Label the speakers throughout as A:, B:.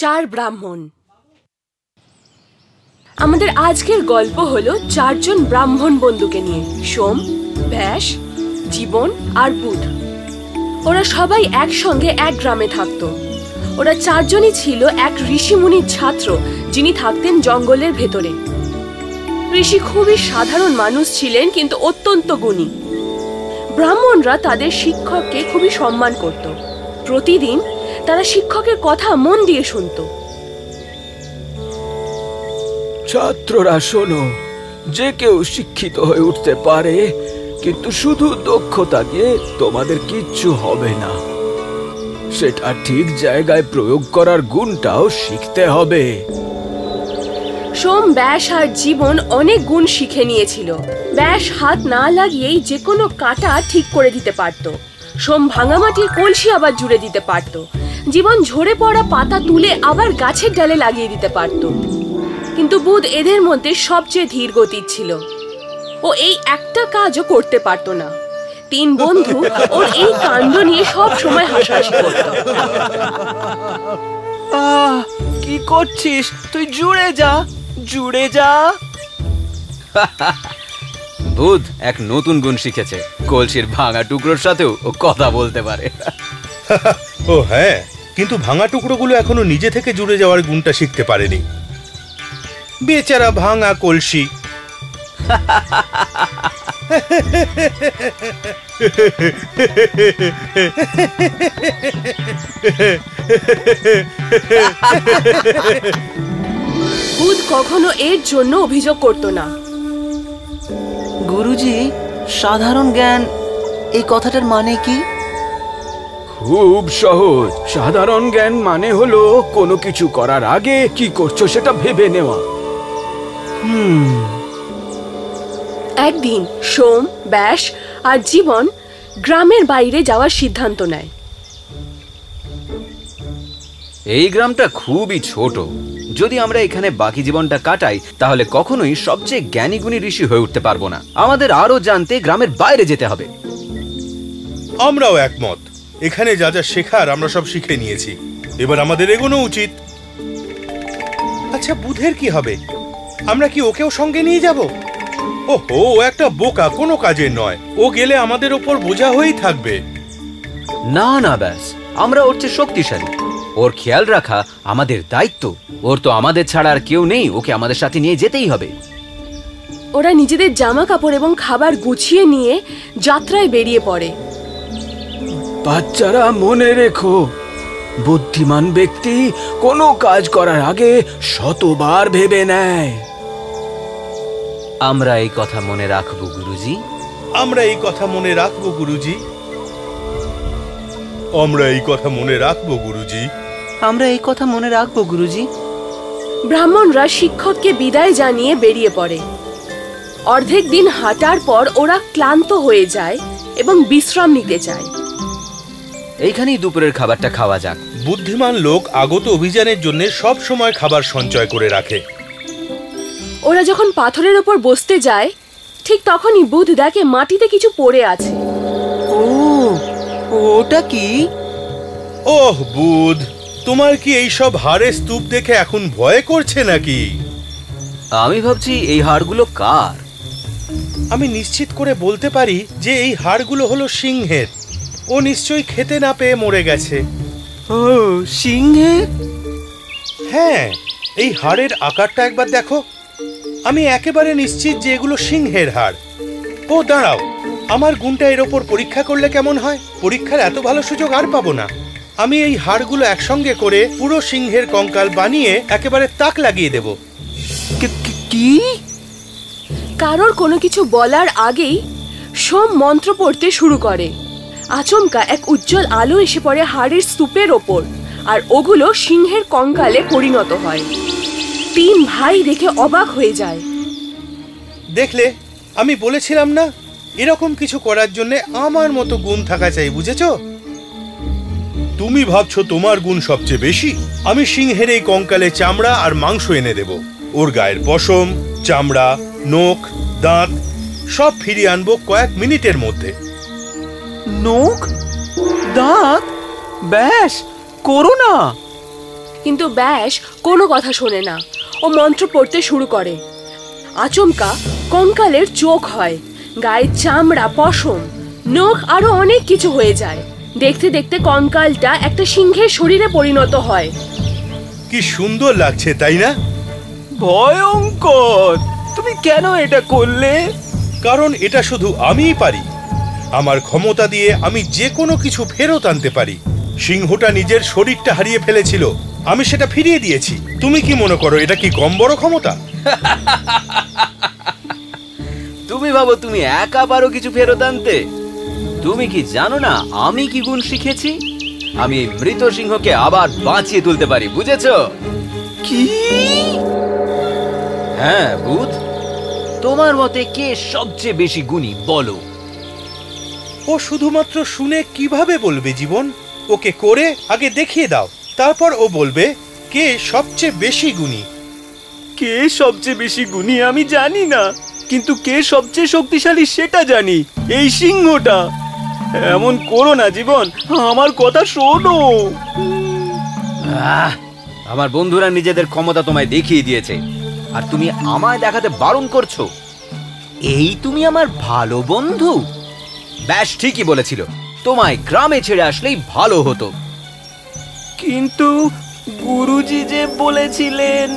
A: চার ব্রাহ্মণ। আমাদের আজকের গল্প হলো চারজন ব্রাহ্মণ বন্ধুকে নিয়ে, সোম, ব্যাস, জীবন আর বুধ। ওরা সবাই একসঙ্গে এক গ্রামে থাকতো। ওরা চারজনই ছিল এক ঋষিমুনির ছাত্র, যিনি থাকতেন জঙ্গলের ভেতরে। ঋষি খুবই সাধারণ মানুষ ছিলেন, কিন্তু অত্যন্ত গুণী। ব্রাহ্মণরা তাদের শিক্ষককে খুবই সম্মান করত। প্রতিদিন তারা শিক্ষকের কথা মন দিয়ে শুনতো।
B: ছাত্ররা শোনো যে কেউ শিক্ষিত হয়ে উঠতে পারে কিন্তু শুধু দক্ষতা দিয়ে তোমাদের কিচ্ছু হবে না। সেটা ঠিক জায়গায় প্রয়োগ করার গুণটাও শিখতে হবে।
A: সোম ব্যাস আর জীবন অনেক গুণ শিখে নিয়েছিল। ব্যাস হাত না লাগিয়েই যে কোনো কাটা ঠিক করে দিতে পারত। সোম ভাঙা মাটির কলসি আবার জুড়ে দিতে পারত। জীবন ঝরে পড়া পাতা তুলে আবার গাছের ডালে লাগিয়ে দিতে পারত। কিন্তু বুধ এদের মধ্যে সবচেয়ে ধীর গতির ছিল। ও এই একটা কাজও করতে পারতো না। তিন বন্ধু ওর এই কাণ্ড নিয়ে সব সময় হাসাহাসি করত।
B: আহ কি করছিস? তুই জুড়ে যা জুড়ে যা।
C: বুধ এক নতুন গুণ শিখেছে। কলসির ভাঙা টুকরোর সাথেও ও কথা বলতে পারে।
D: ও হ্যাঁ কিন্তু ভাঙা টুকরোগুলো এখনও নিজে থেকে জুড়ে যাওয়ার গুণটা শিখতে পারেনি। বেচারা ভাঙা কলসি।
A: বুধ কখনো এর জন্য অভিযোগ করতো না।
E: গুরুজি সাধারণ জ্ঞান এই কথাটার মানে কি?
B: খুব সহজ। সাধারণ জ্ঞান মানে হলো কোনো কিছু করার আগে কি করছ সেটা ভেবে নেওয়া।
A: একদিন সোম ব্যাস আর জীবন গ্রামের বাইরে যাওয়ার সিদ্ধান্ত নেয়।
C: এই গ্রামটা খুবই ছোট। যদি আমরা এখানে বাকি জীবনটা কাটাই তাহলে কখনোই সবচেয়ে জ্ঞানী গুণী ঋষি হয়ে উঠতে পারব না। আমাদের আরও জানতে গ্রামের বাইরে যেতে হবে।
D: আমরাও একমত। এখানে যা যা শেখার আমরা সব শিখে নিয়েছি। এবার আমাদের এগোনো উচিত। আচ্ছা বুধের কি হবে? আমরা কি ওকেও সঙ্গে নিয়ে যাব? ওহো ও একটা বোকা কোনো কাজের নয়। ও গেলে আমাদের ওপর বোঝা হয়েই থাকবে।
C: না না ব্যাস। আমরা ওর চেয়ে শক্তিশালী। ওর খেয়াল রাখা আমাদের দায়িত্ব। ওর তো আমাদের ছাড়া আর কেউ নেই। ওকে আমাদের সাথে নিয়ে যেতেই হবে।
A: ওরা নিজেদের জামা কাপড় এবং খাবার গুছিয়ে নিয়ে যাত্রায় বেরিয়ে পড়ে।
B: বাচ্চারা মনে রেখো বুদ্ধিমান ব্যক্তি কোনো কাজ করার আগে শতবার ভেবে নেয়।
C: আমরা এই কথা মনে রাখব গুরুজি।
D: আমরা এই কথা মনে রাখব গুরুজি। আমরা এই কথা মনে রাখব গুরুজি।
E: আমরা এই কথা মনে রাখব গুরুজি।
A: ব্রাহ্মণরা শিক্ষককে বিদায় জানিয়ে বেরিয়ে পড়ে। অর্ধেক দিন হাঁটার পর ওরা ক্লান্ত হয়ে যায় এবং বিশ্রাম নিতে চায়।
C: এইখানেই দুপুরের খাবারটা খাওয়া যাক।
D: বুদ্ধিমান লোক আগত অভিযানের জন্য সব সময় খাবার সঞ্চয় করে রাখে।
A: ওরা যখন পাথরের ওপর বসতে যায় ঠিক তখনই বুধ দেখে মাটিতে কিছু পড়ে আছে।
E: ও ওটা কি?
D: ওহ বুধ তোমার কি এই সব হাড়ের স্তূপ দেখে এখন ভয় করছে নাকি?
C: আমি ভাবছি এই হাড়গুলো কার?
D: আমি নিশ্চিত করে বলতে পারি যে এই হাড়গুলো হলো সিংহের। ও নিশ্চয়ই খেতে না পেয়ে মরে গেছে।
E: ও সিংহে?
D: হ্যাঁ এই হাড়ের আকারটা একবার দেখো। আমি একেবারে নিশ্চিত যে এগুলো সিংহের হাড়। ও দাঁড়াও আমার গুণটা এর ওপর পরীক্ষা করলে কেমন হয়? পরীক্ষার এত ভালো সুযোগ আর পাবো না। আমি এই হাড়গুলো একসঙ্গে করে পুরো সিংহের কঙ্কাল বানিয়ে একেবারে তাক লাগিয়ে দেব।
E: কি-
A: কারোর কোনো কিছু বলার আগেই সোম মন্ত্র পড়তে শুরু করে। আচমকা এক উজ্জ্বল আলো এসে পড়ে হাড়ের স্তূপের ওপর, আর ওগুলো সিংহের কঙ্কালে পরিণত হয়। তিন ভাই দেখে অবাক হয়ে যায়।
D: দেখলে, আমি বলেছিলাম না, এরকম কিছু করার জন্য আমার মতো গুণ থাকা চাই, বুঝেছ? তুমি ভাবছ তোমার গুণ সবচেয়ে বেশি? আমি সিংহের এই কঙ্কালে চামড়া আর মাংস এনে দেব। ওর গায়ের পশম, চামড়া, নখ, দাঁত সব ফিরিয়ে আনব কয়েক মিনিটের মধ্যে।
E: নখ? দাঁত? ব্যাস করো না
A: কিন্তু ব্যাস কোনো কথা শোনে না। ও মন্ত্র পড়তে শুরু করে। আচমকা কঙ্কালের চোখ হয়। গায়ের চামড়া পশম। নখ আরও অনেক কিছু হয়ে যায়। দেখতে দেখতে কঙ্কালটা একটা সিংহের শরীরে পরিণত হয়।
D: কি সুন্দর লাগছে তাই না?
B: ভয়ঙ্কর! তুমি কেন এটা করলে?
D: কারণ এটা শুধু আমিই পারি। আমার ক্ষমতা দিয়ে আমি যে কোনো কিছু ফেরত আনতে পারি। সিংহটা নিজের শরীরটা হারিয়ে ফেলেছিল। আমি সেটা ফিরিয়ে দিয়েছি। তুমি কি মনে করো এটা কি কম বড় ক্ষমতা?
C: তুমি ভাবো তুমি একা পারো কিছু ফেরত আনতে। তুমি কি জানো না আমি কি গুণ শিখেছি? আমি মৃত সিংহকে আবার বাঁচিয়ে তুলতে পারি বুঝেছ?
B: কি?
C: হ্যাঁ বুধ তোমার মতে কে সবচেয়ে বেশি গুণী বলো?
D: ও শুধুমাত্র শুনে কীভাবে বলবে জীবন? ওকে করে আগে দেখিয়ে দাও। তারপর ও বলবে কে সবচেয়ে বেশি গুণী?
B: কে সবচেয়ে বেশি গুণী আমি জানি না কিন্তু কে সবচেয়ে শক্তিশালী সেটা জানি এই সিংহটা। এমন করো না জীবন আমার কথা শোনো।
C: আহ, আমার বন্ধুরা নিজেদের ক্ষমতা তোমায় দেখিয়ে দিয়েছে আর তুমি আমায় দেখাতে বারণ করছ। এই তুমি আমার ভালো বন্ধু। ব্যাস ঠিকই বলেছিল। তোমায় গ্রামে ছেড়ে আসলেই ভালো হতো।
B: কিন্তু গুরুজি যে বলেছিলেন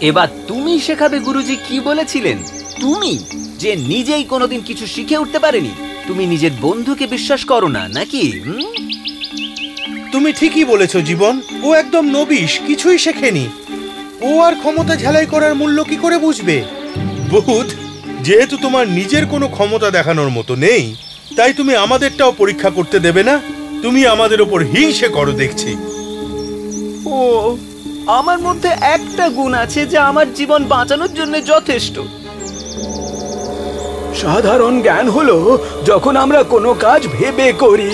C: এবার তুমি শেখাবে গুরুজি কি বলেছিলেন? তুমি যে নিজেই কোনোদিন কিছু শিখে উঠতে পারেনি। তুমি নিজের বন্ধুকে বিশ্বাস করো না নাকি?
D: তুমি ঠিকই বলেছ জীবন। ও একদম নবিশ কিছুই শেখেনি। ও আর ক্ষমতা ঝালাই করার মূল্য কি করে বুঝবে? বহুত যেহেতু তোমার নিজের কোনো ক্ষমতা দেখানোর মতো নেই তাই তুমি আমাদেরটাও পরীক্ষা করতে দেবে না? তুমি আমাদের ওপর হিংসে করো দেখছি।
B: ও আমার মধ্যে একটা গুণ আছে যা আমার জীবন বাঁচানোর জন্য যথেষ্ট। সাধারণ জ্ঞান হলো যখন আমরা কোনো কাজ ভেবে করি।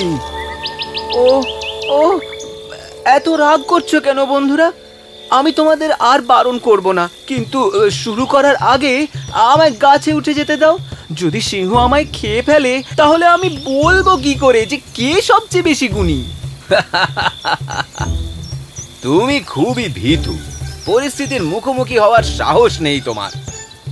E: ও ও এত রাগ করছ কেন বন্ধুরা? আমি তোমাদের আর বারণ করব না। কিন্তু শুরু করার আগে আমায় গাছে উঠে যেতে দাও। যদি সিংহ আমায় খেয়ে ফেলে তাহলে আমি বলব কি করে যে কে সবচেয়ে বেশি গুণী?
C: তুমি খুবই ভীতু। পরিস্থিতির মুখোমুখি হওয়ার সাহস নেই তোমার।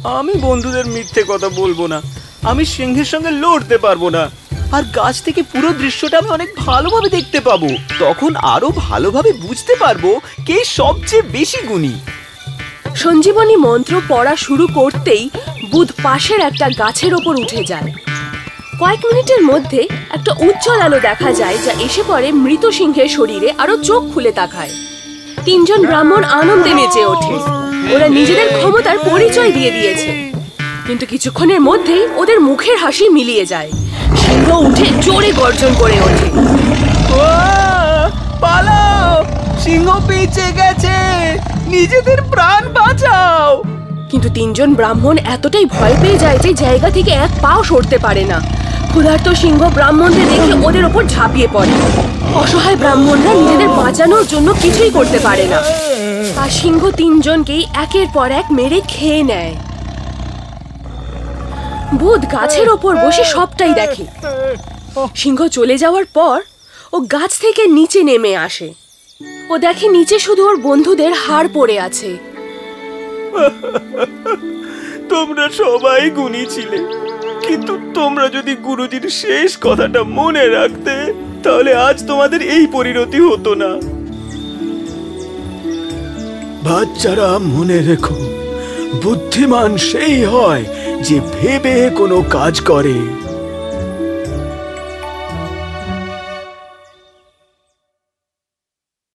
B: আমি বন্ধুদের মিথ্যে কথা বলব না। আমি সিংহের সঙ্গে লড়তে পারব না।
E: আর গাছ থেকে পুরো দৃশ্যটা আমি অনেক ভালোভাবে দেখতে পাবো। তখন আরও ভালোভাবে বুঝতে পারব কে সবচেয়ে বেশি গুণী।
A: সঞ্জীবনী মন্ত্র পড়া শুরু করতেই বুধ পাশের একটা গাছের ওপর উঠে যায়। কয়েক মিনিটের মধ্যে একটা উজ্জ্বল আলো দেখা যায় যা এসে পড়ে মৃত সিংহের শরীরে আরও চোখ খুলে তাকায়। তিনজন ব্রাহ্মণ আনন্দে নেচে ওঠে। ওরা নিজেদের ক্ষমতার পরিচয় দিয়ে দিয়েছে। কিন্তু কিছুক্ষণের মধ্যেই ওদের মুখের হাসি মিলিয়ে যায়। সিংহ উঠে জোরে গর্জন করে ওঠে।
B: সিংহ পিছে গেছে! নিজেদের প্রাণ বাঁচাও!
A: কিন্তু তিনজন ব্রাহ্মণ এতটাই ভয় পেয়ে যায় যে জায়গা থেকে এক পাও সরতে পারে না। ক্ষুধার্ত সিংহ ব্রাহ্মণদের দেখে ওদের ওপর ঝাঁপিয়ে পড়ে। অসহায় ব্রাহ্মণরা নিজেদের বাঁচানোর জন্য কিছুই করতে পারে না। আর সিংহ তিনজনকেই একের পর এক মেরে খেয়ে নেয়। বুধ গাছের ওপর বসে সবটাই দেখে। সিংহ চলে যাওয়ার পর ও গাছ থেকে নিচে নেমে আসে। ও দেখে নিচে শুধু ওর বন্ধুদের হাড় পড়ে আছে।
B: তোমরা সবাই গুণী ছিলে। কিন্তু তোমরা যদি গুরুজির শেষ কথাটা মনে রাখতে, তাহলে আজ তোমাদের এই পরিণতি হতো না। বাচ্চারা, মনে রেখো, বুদ্ধিমান সেই হয় যে ভেবে কোনো কাজ করে।